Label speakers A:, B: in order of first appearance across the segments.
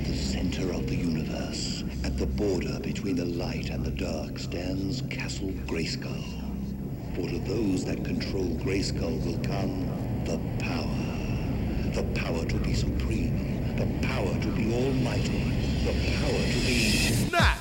A: At the center of the universe, at the border between the light and the dark, stands Castle Grayskull. For to those that control Grayskull will come the power. The power to be supreme. The power to be almighty. The power to be...
B: Snap!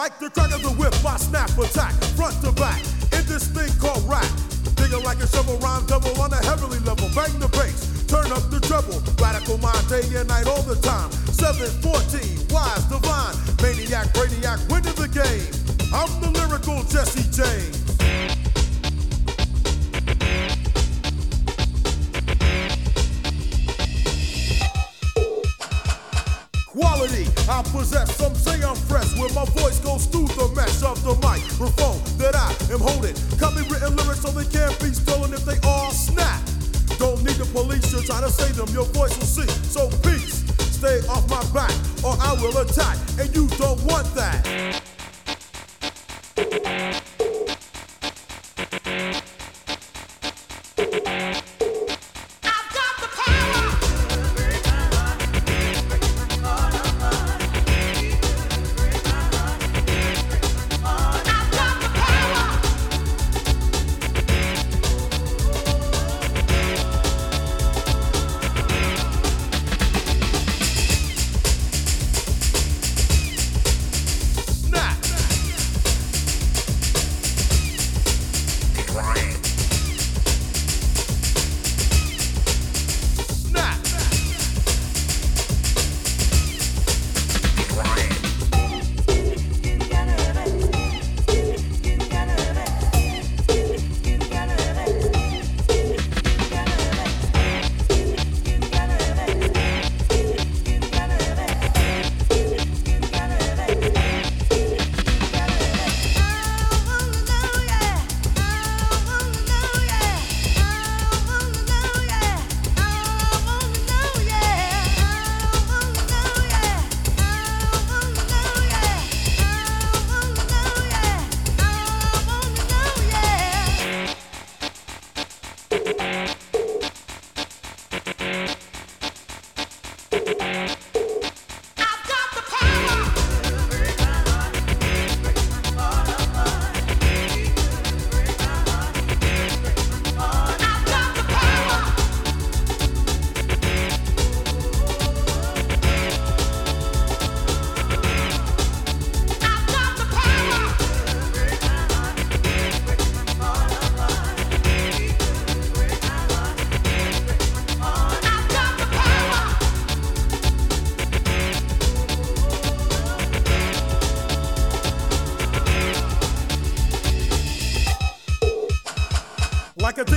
B: Like the crack of the whip, I snap attack, front to back, in this thing called rap. Digging like a shovel, rhyme double on a heavenly level. Bang the bass, turn up the treble. Radical mind, day and night, all the time. 714, wise, divine, maniac, brainiac, winning the game. I'm the lyrical Jesse James. Quality I possess, some say I'm fresh where my voice goes through the mesh of the microphone That I am holding. Copy written lyrics so they can't be stolen if they all snap. Don't need the police to try to save them, your voice will see. So peace, stay off my back Or I will attack, and you don't want that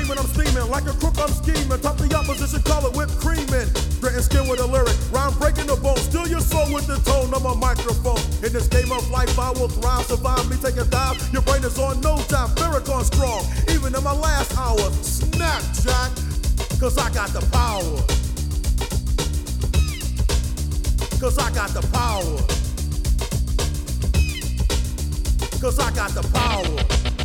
B: Like I'm steaming. Like a crook, I'm scheming. Top the opposition, call it whipped creaming. Gritting skin with a lyric. Rhyme breaking the bone. Steal your soul with the tone of my microphone. In this game of life, I will thrive. Survive me, take a dive. Your brain is on no time. Farrakhan strong. Even in my last hour. Snap, Jack. Cause I got the power. Cause I got the power. Cause I got the power.